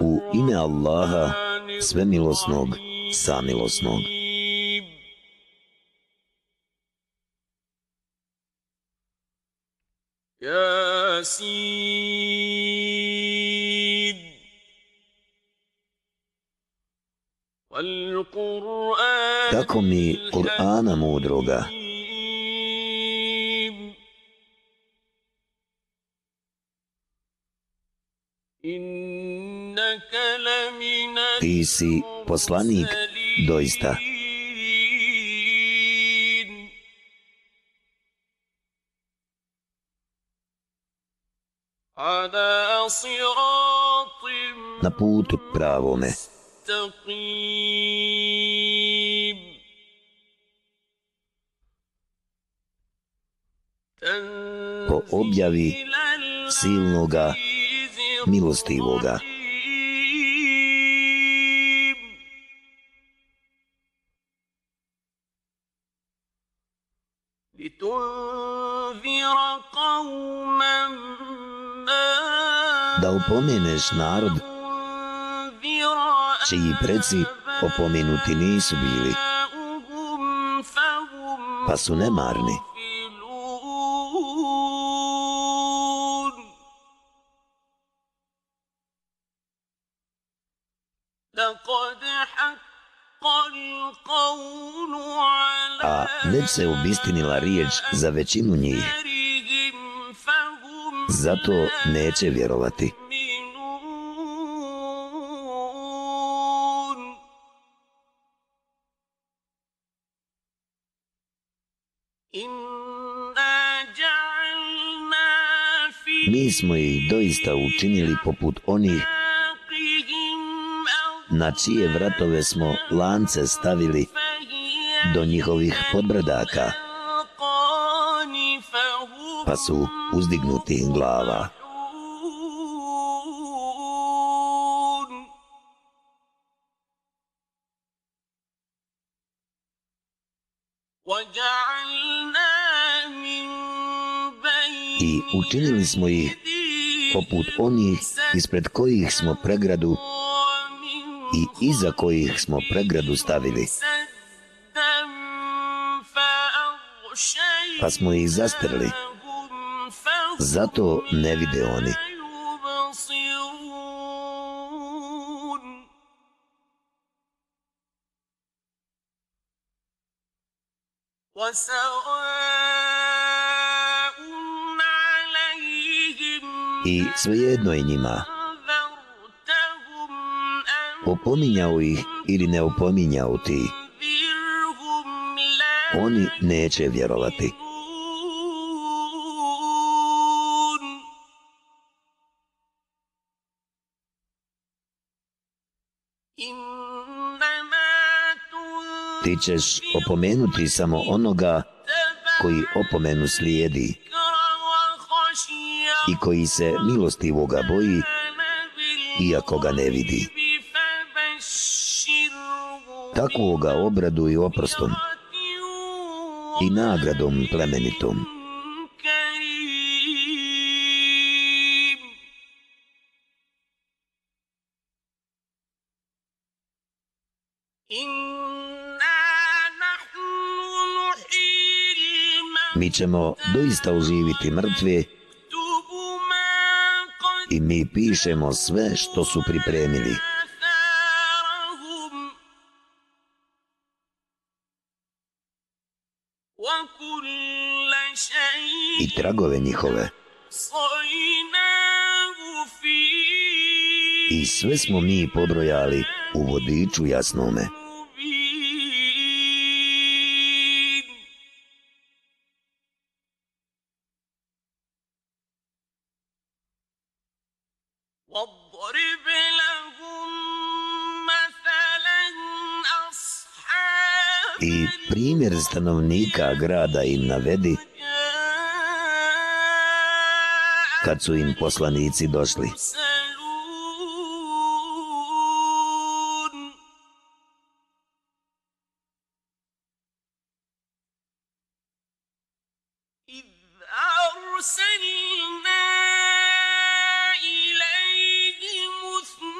U ime Allaha, svemilosnog, samilosnog. Tako mi Kur'ana mudroga, Ti si poslanik doista. Na putu pravome. Po objavi silnoga milostivoga. Da upomeneš narod čiji preci opomenuti nisu bili, pa su nemarni. Se obistinila riječ za većinu njih. Zato neće vjerovati. Mi smo ih doista učinili poput onih na čije vratove smo lance stavili do njihovih podbradaka, pa su uzdignuti glava. I učinili smo ih poput onih ispred kojih smo pregradu i iza kojih smo pregradu stavili. Pa smo ih zastrli. Zato ne vide oni. I svejedno je njima opominjao ih ili ne opominjao ti, oni neće vjerovati. Ti ćeš opomenuti samo onoga koji opomenu slijedi i koji se milostivoga boji, iako ga ne vidi takvoga obradu i oprostom i nagradom plemenitom. Ćemo doista uživiti mrtve i mi pišemo sve što su pripremili. i tragove njihove. I sve smo mi pobrojali u vodiču jasnome. Stanovnika grada im navedi kad su im poslanici došli.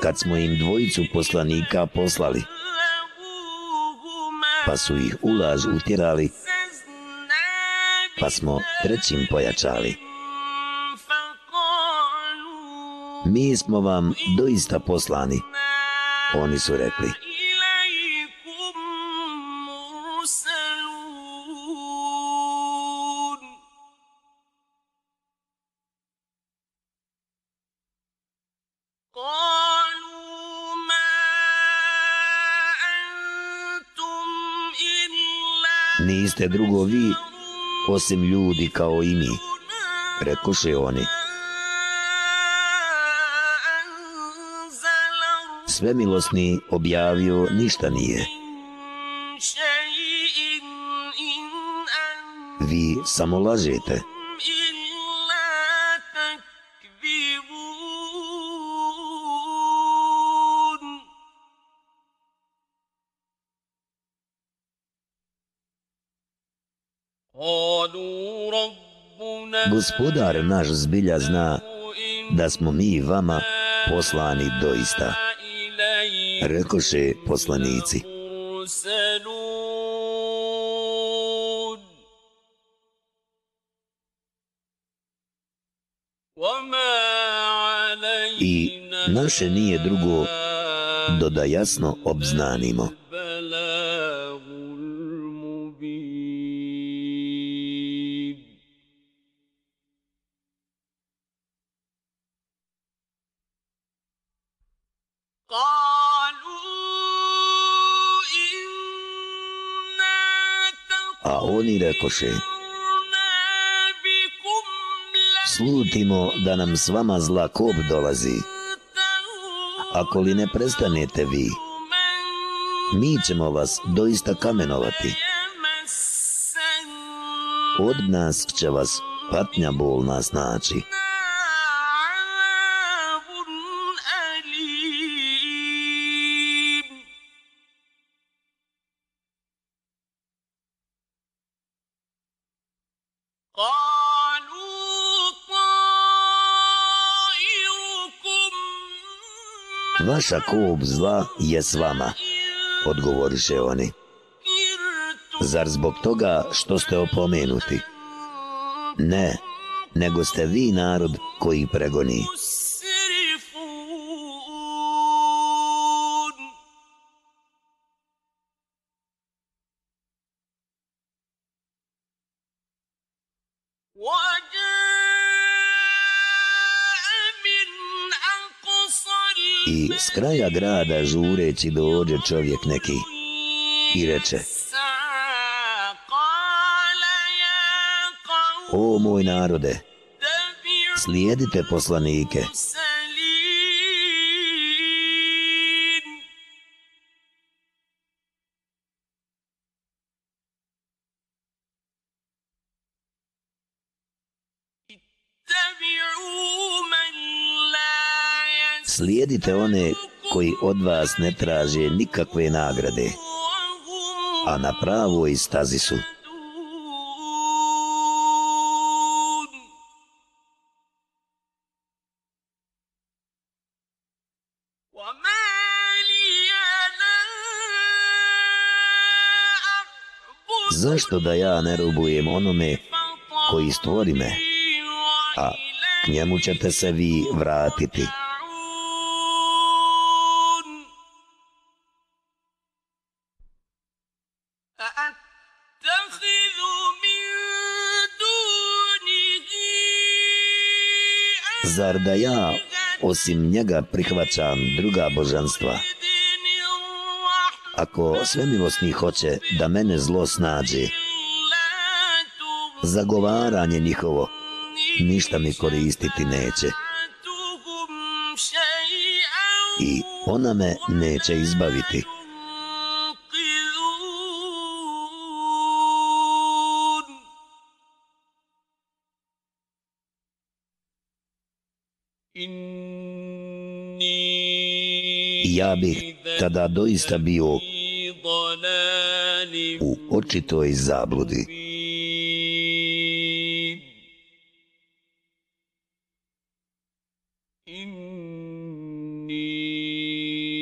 kad smo im dvojicu poslanika poslali, pa su ih ulaz utjerali, pa smo trećim pojačali. Mi smo vam doista poslani, oni su rekli. Niste drugo vi, osim ljudi kao i mi, rekoše oni. Svemilosni objavio ništa nije. Vi samo lažete. Gospodar naš zbilja zna da smo mi vama poslani doista. Rekoše poslanici. I naše nije drugo do da jasno obznanimo. Oni rekoše, slutimo da nam s vama zla kop dolazi. Ako li ne prestanete vi, mi ćemo vas doista kamenovati. Od nas će vas patnja bolna snaći. Vaša kub zla je s vama, odgovoriše oni. Zar zbog toga što ste opomenuti? Ne, nego ste vi narod koji pregoni. Kraja grada žureći dođe čovjek neki i reče O moj narode, slijedite poslanike. Slijedite one koji od vas ne traže nikakve nagrade, a na pravoj stazi su. Zašto da ja ne rubujem onome koji stvori me, a k njemu ćete se vi vratiti? Zar da ja osim njega prihvaćam druga božanstva? Ako svemilosni hoće da mene zlo snađe, zagovaranje njihovo ništa mi koristiti neće. I ona me neće izbaviti. Ja bih tada doista bio u očitoj zabludi.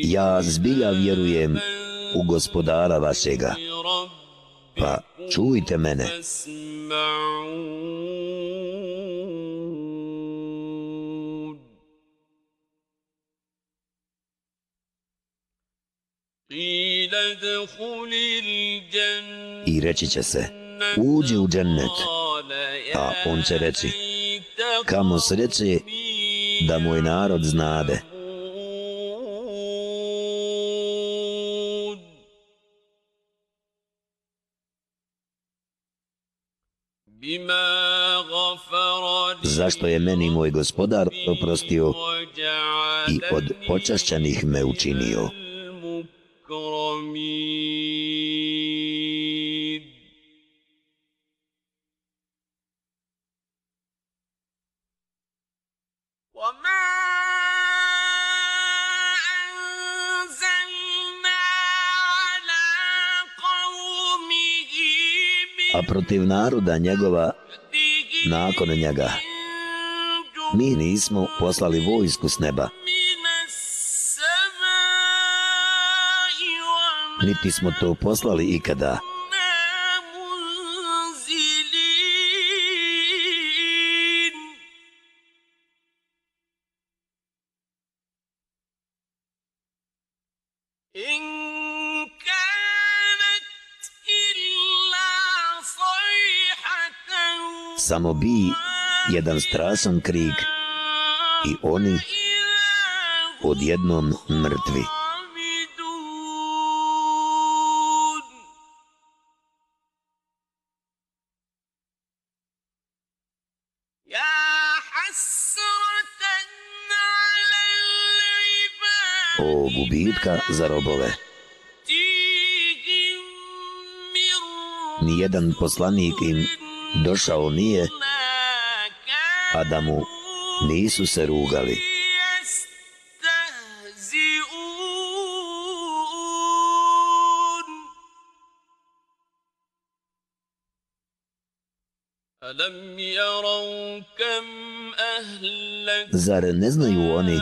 Ja zbilja vjerujem u gospodara vašega, pa čujte mene. I reći će se, uđi u džennet, a on će reći, kamo sreće da moj narod znade. Zašto je meni moj gospodar oprostio i od počašćanih me učinio? A protiv naroda njegova nakon njega. Mi nismo poslali vojsku s neba. Niti smo to poslali ikada. samo bi jedan strasan krik i oni odjednom mrtvi. O gubitka za robove. Nijedan poslanik im došao nije, a da mu nisu se rugali. Zar ne znaju oni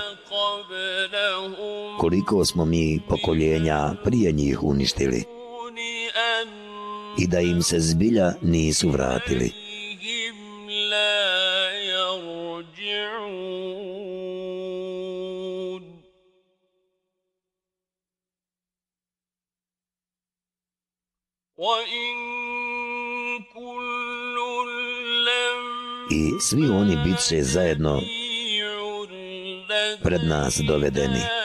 koliko smo mi pokoljenja prije njih uništili? i da im se zbilja nisu vratili. I svi oni bit će zajedno pred nas dovedeni.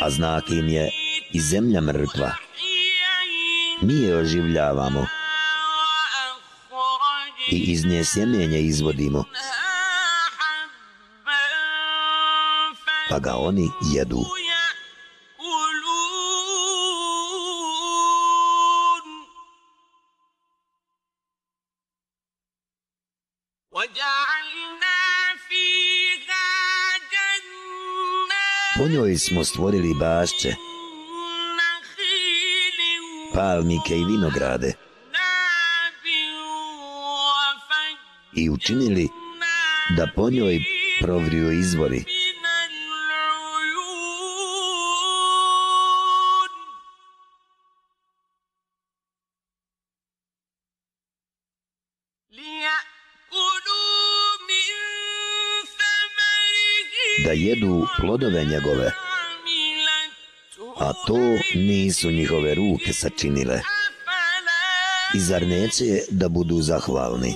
A znak im je i zemlja mrtva. Mi je oživljavamo i iz nje sjemenje izvodimo, pa ga oni jedu. Koji smo stvorili bašće, palmike i vinograde i učinili da po njoj provriju izvori. Da jedu plodove njegove, a to nisu njihove ruke sačinile. I zar neće da budu zahvalni?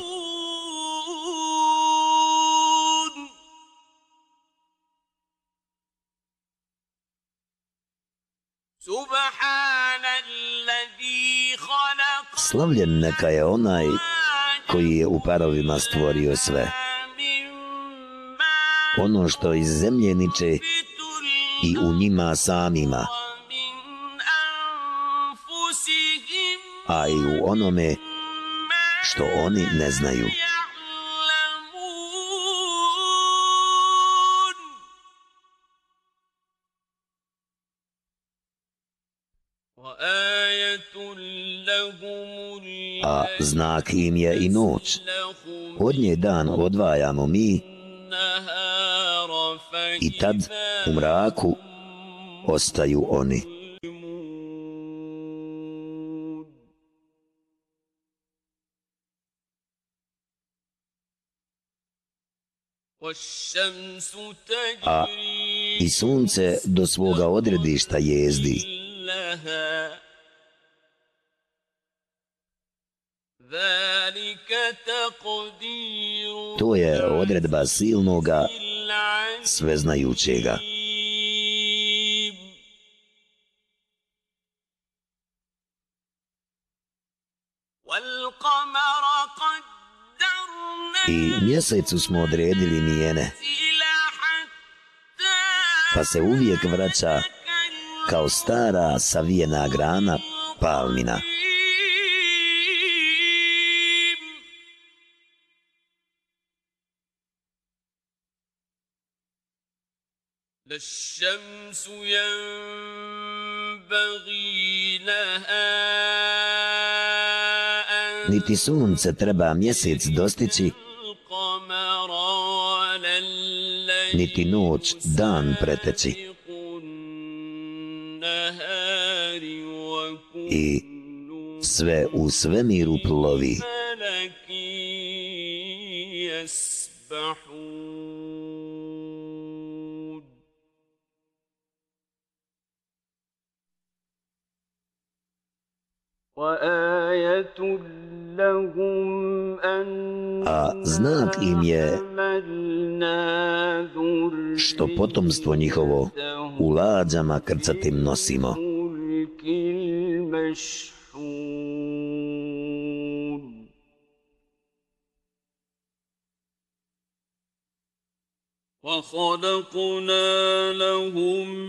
Slavljen neka je onaj koji je u parovima stvorio sve ono što iz zemlje niče i u njima samima, a i u onome što oni ne znaju. A znak im je i noć. Od nje dan odvajamo mi i tad u mraku ostaju oni. A i sunce do svoga odredišta jezdi. To je odredba silnoga, sveznajućega. I mjesecu smo odredili mijene, pa se uvijek vraća kao stara savijena grana palmina. Niti sunce treba mjesec dostići, niti noć dan preteći. I sve u svemiru plovi. A znak im je što potomstvo njihovo u lađama krcatim nosimo.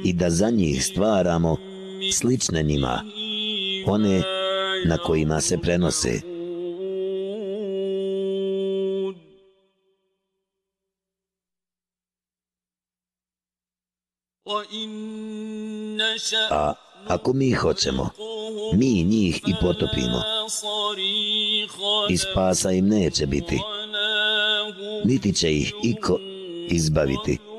I da za njih stvaramo slične njima, one na kojima se prenose. A ako mi hoćemo, mi njih i potopimo. I spasa im neće biti. Niti će ih iko izbaviti.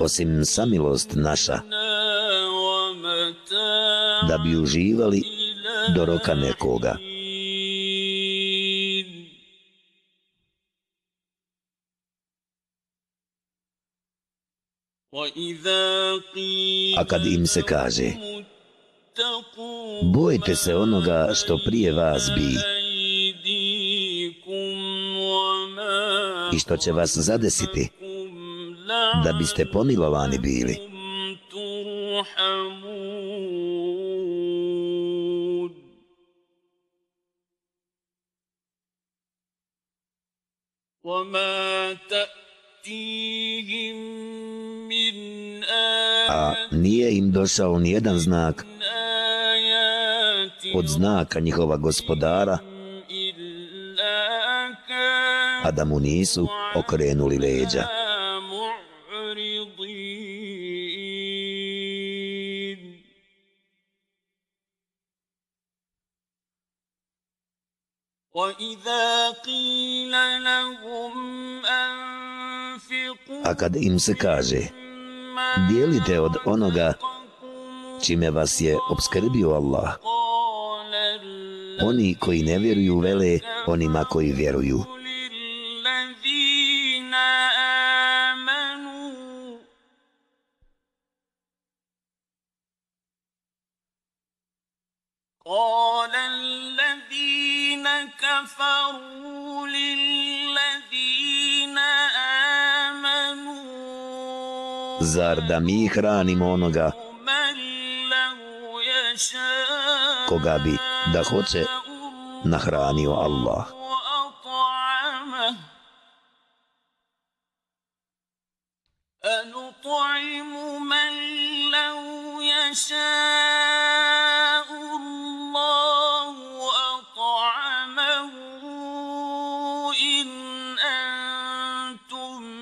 Osim samilost naša, da bi uživali do roka nekoga. A kad im se kaže Bojte se onoga što prije vas bi i što će vas zadesiti da biste pomilovani bili. A nije im došao nijedan znak od znaka njihova gospodara, a da mu nisu okrenuli leđa. A kad im se kaže, dijelite od onoga čime vas je obskrbio Allah, oni koji ne vjeruju vele onima koji vjeruju. zar da mi hranimo onoga koga bi da hoce nahranio Allah.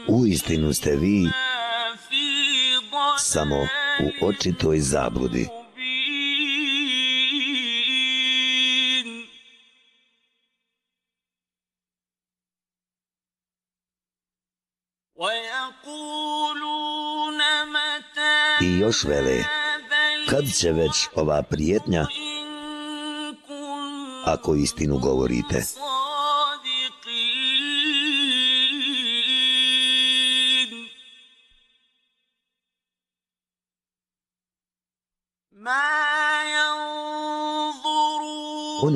U istinu ste vi samo u očitoj zabludi. I još vele, kad će već ova prijetnja, ako istinu govorite?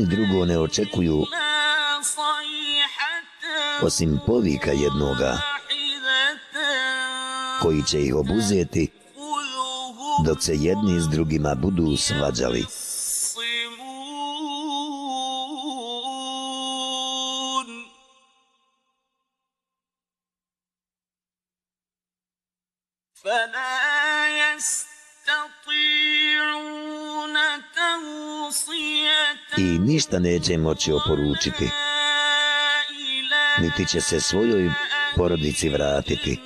Oni drugo ne očekuju osim povika jednoga koji će ih obuzeti dok se jedni s drugima budu svađali. I ništa neće moći oporučiti, niti će se svojoj porodici vratiti.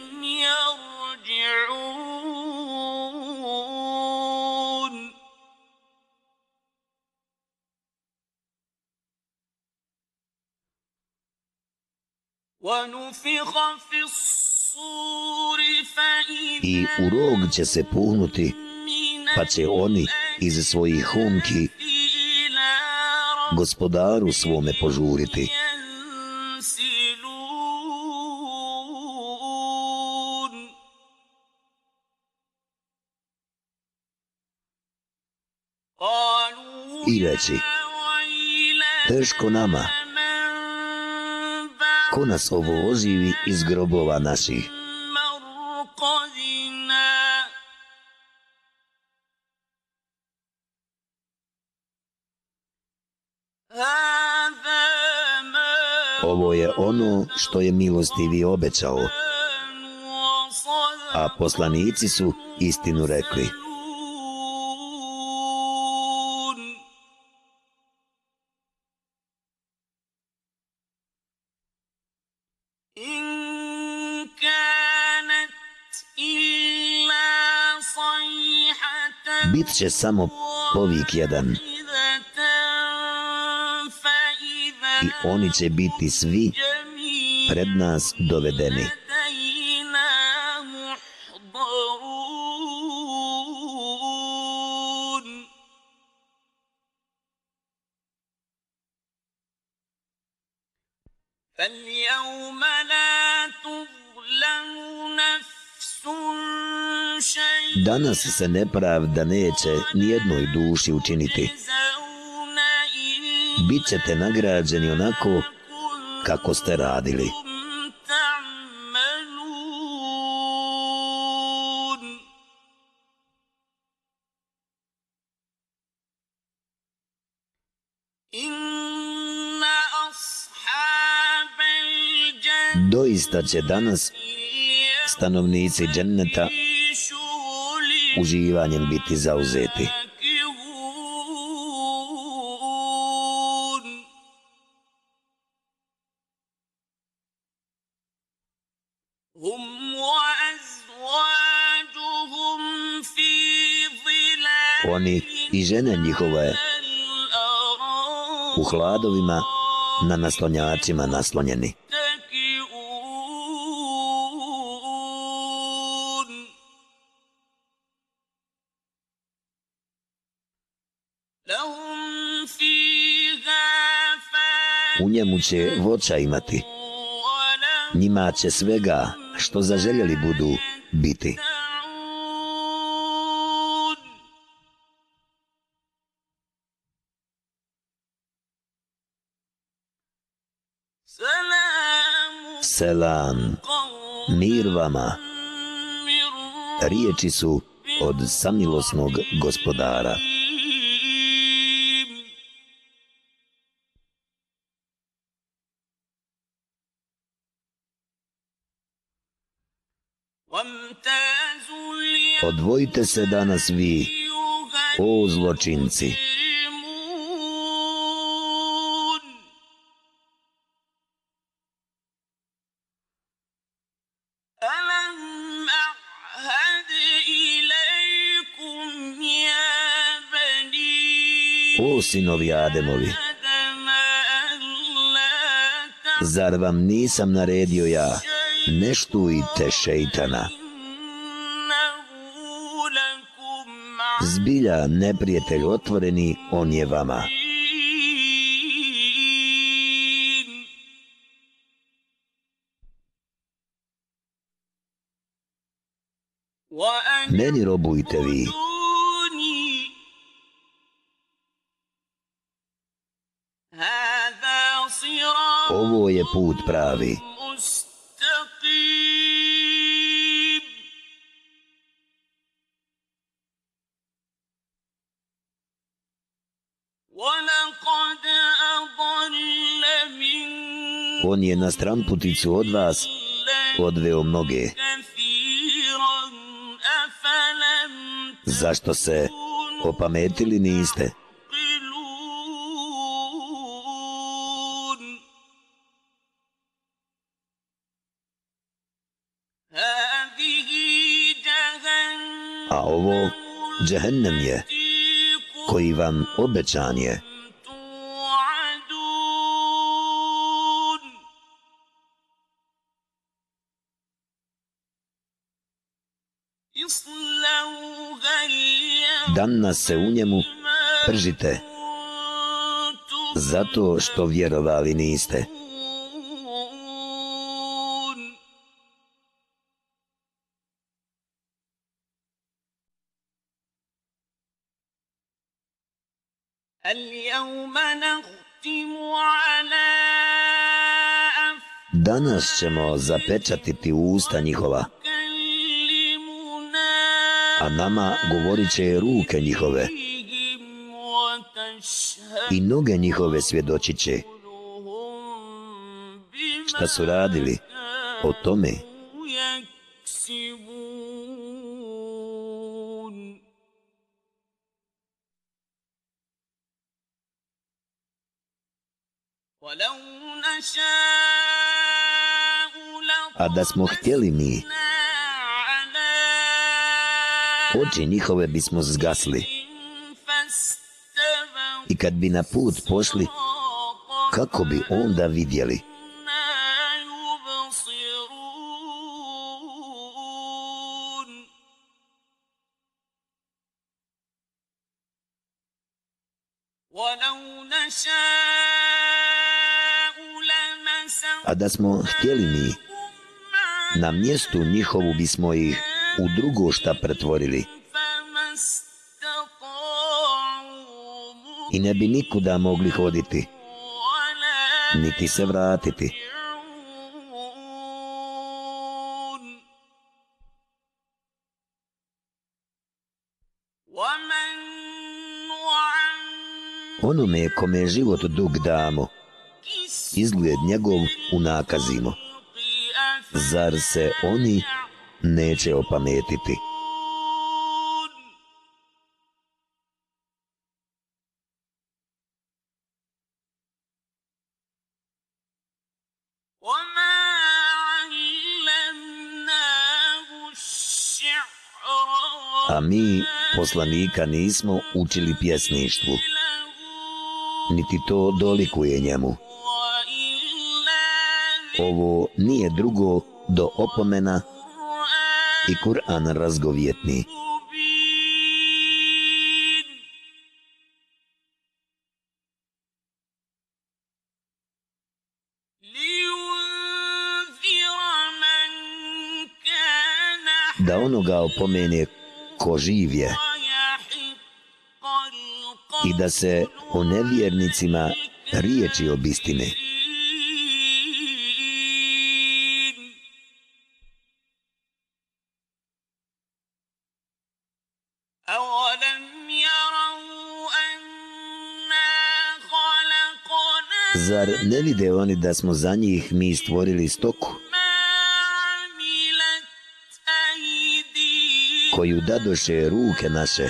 I u rog će se puhnuti, pa će oni iz svojih humki gospodaru svome požuriti. I reći, teško nama, ko nas ovo oživi iz grobova naših. Što je milostivi obećao, a poslanici su istinu rekli. Bit će samo povik jedan. I oni će biti svi pred nas dovedeni. Danas se nepravda neće nijednoj duši učiniti. Bićete nagrađeni onako kako ste radili. Doista će danas stanovnici dženneta uživanjem biti zauzeti. Žene njihove u hladovima na naslonjačima naslonjeni. U njemu će voća imati. Njima će svega što zaželjeli budu biti. Selam, mir vama. Riječi su od samilosnog gospodara. Odvojite se danas vi, o zločinci. Sinovi Ademovi, zar vam nisam naredio ja, ne štujte šeitana. Zbilja neprijatelj otvoreni, on je vama. Meni robujte vi. Put pravi. On je na stramputicu od vas odveo mnoge. Zašto se opametili niste? A ovo džehennem je, koji vam obećan je. danas se u njemu pržite zato što vjerovali niste. Danas ćemo zapečatiti usta njihova. a nama govorit će ruke njihove. i noge njihove svjedočit će. šta su radili? o tome a da smo htjeli mi oči njihove bismo zgasli. I kad bi na put pošli, kako bi onda vidjeli? Da smo htjeli mi, na mjestu njihovu bismo ih u drugo šta pretvorili. I ne bi nikuda mogli hoditi, niti se vratiti. Onome kome život dug damo, izgled njegov unakazimo. Zar se oni neće opametiti. A mi poslanika nismo učili pjesništvu, niti to dolikuje njemu. Ovo nije drugo do opomena i Kur'an razgovjetni. Da onoga opomene ko živje i da se o nevjernicima riječi obistine. Zar ne vide oni da smo za njih mi stvorili stoku? Koju dadoše ruke naše?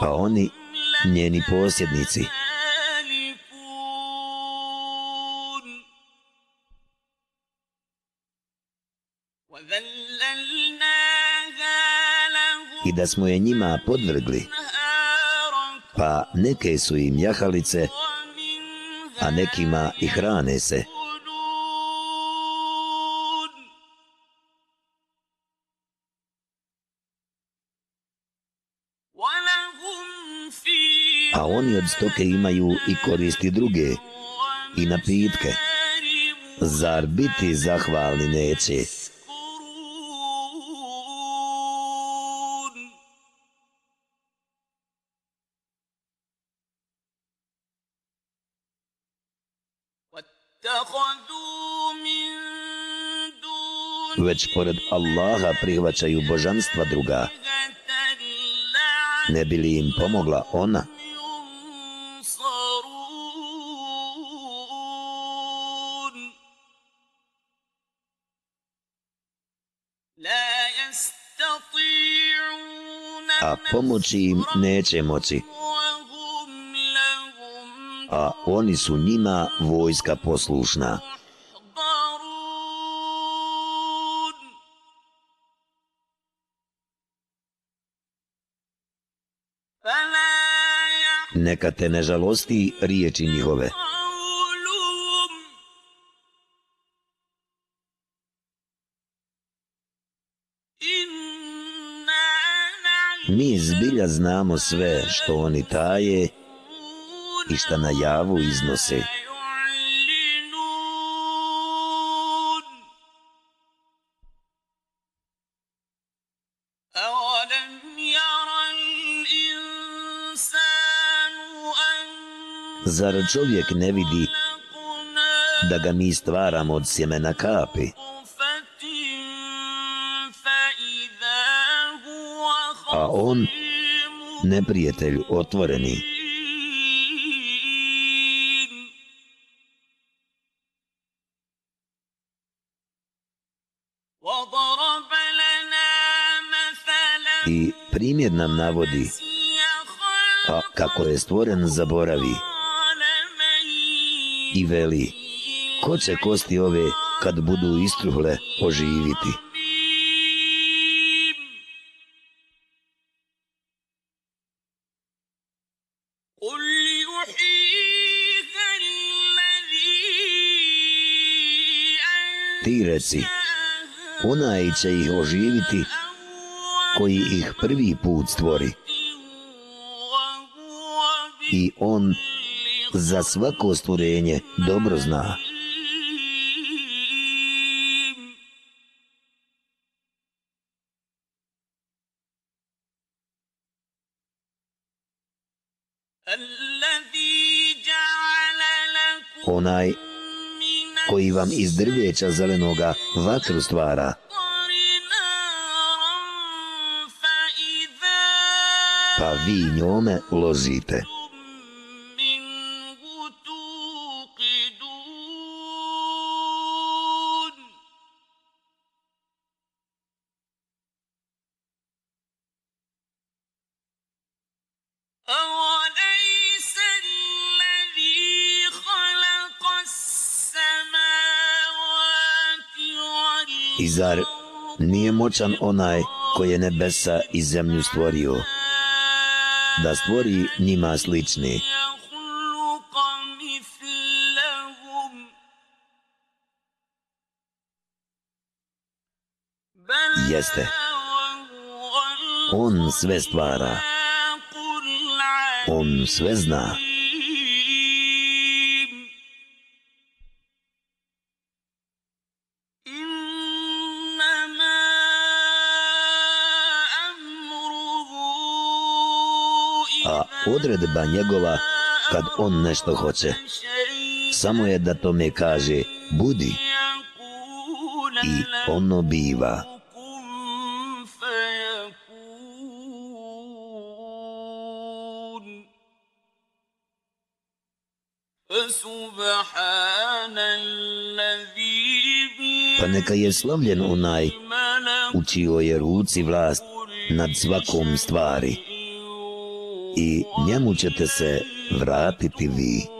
a oni, njeni posjednici. i da smo je njima podvrgli, pa neke su im jahalice, a nekima i hrane se. A oni od stoke imaju i koristi druge i napitke. Zar biti zahvalni neće? Već pored Allaha prihvaćaju božanstva druga. Ne bi li im pomogla ona? A pomoći im neće moći. A oni su njima vojska poslušna. neka te ne žalosti riječi njihove. Mi zbilja znamo sve što oni taje i šta na javu iznose. Zar čovjek ne vidi da ga mi stvaramo od sjemena kapi? A on, neprijatelj otvoreni, primjer nam navodi, a kako je stvoren zaboravi, i veli, ko će kosti ove kad budu istruhle oživiti? Ti reci, onaj će ih oživiti koji ih prvi put stvori. I on za svako stvorenje dobro zna. Onaj koji vam iz drveća zelenoga vatru stvara, pa vi njome lozite. I zar nije moćan onaj koji je nebesa i zemlju stvorio, da stvori njima slični? Jeste. On sve stvara. On sve zna. Odredba njegova kad on nešto hoće. Samo je da to me kaže, budi. I ono biva. Pa neka je slavljen onaj u čijoj je ruci vlast nad svakom stvari i njemu ćete se vratiti vi.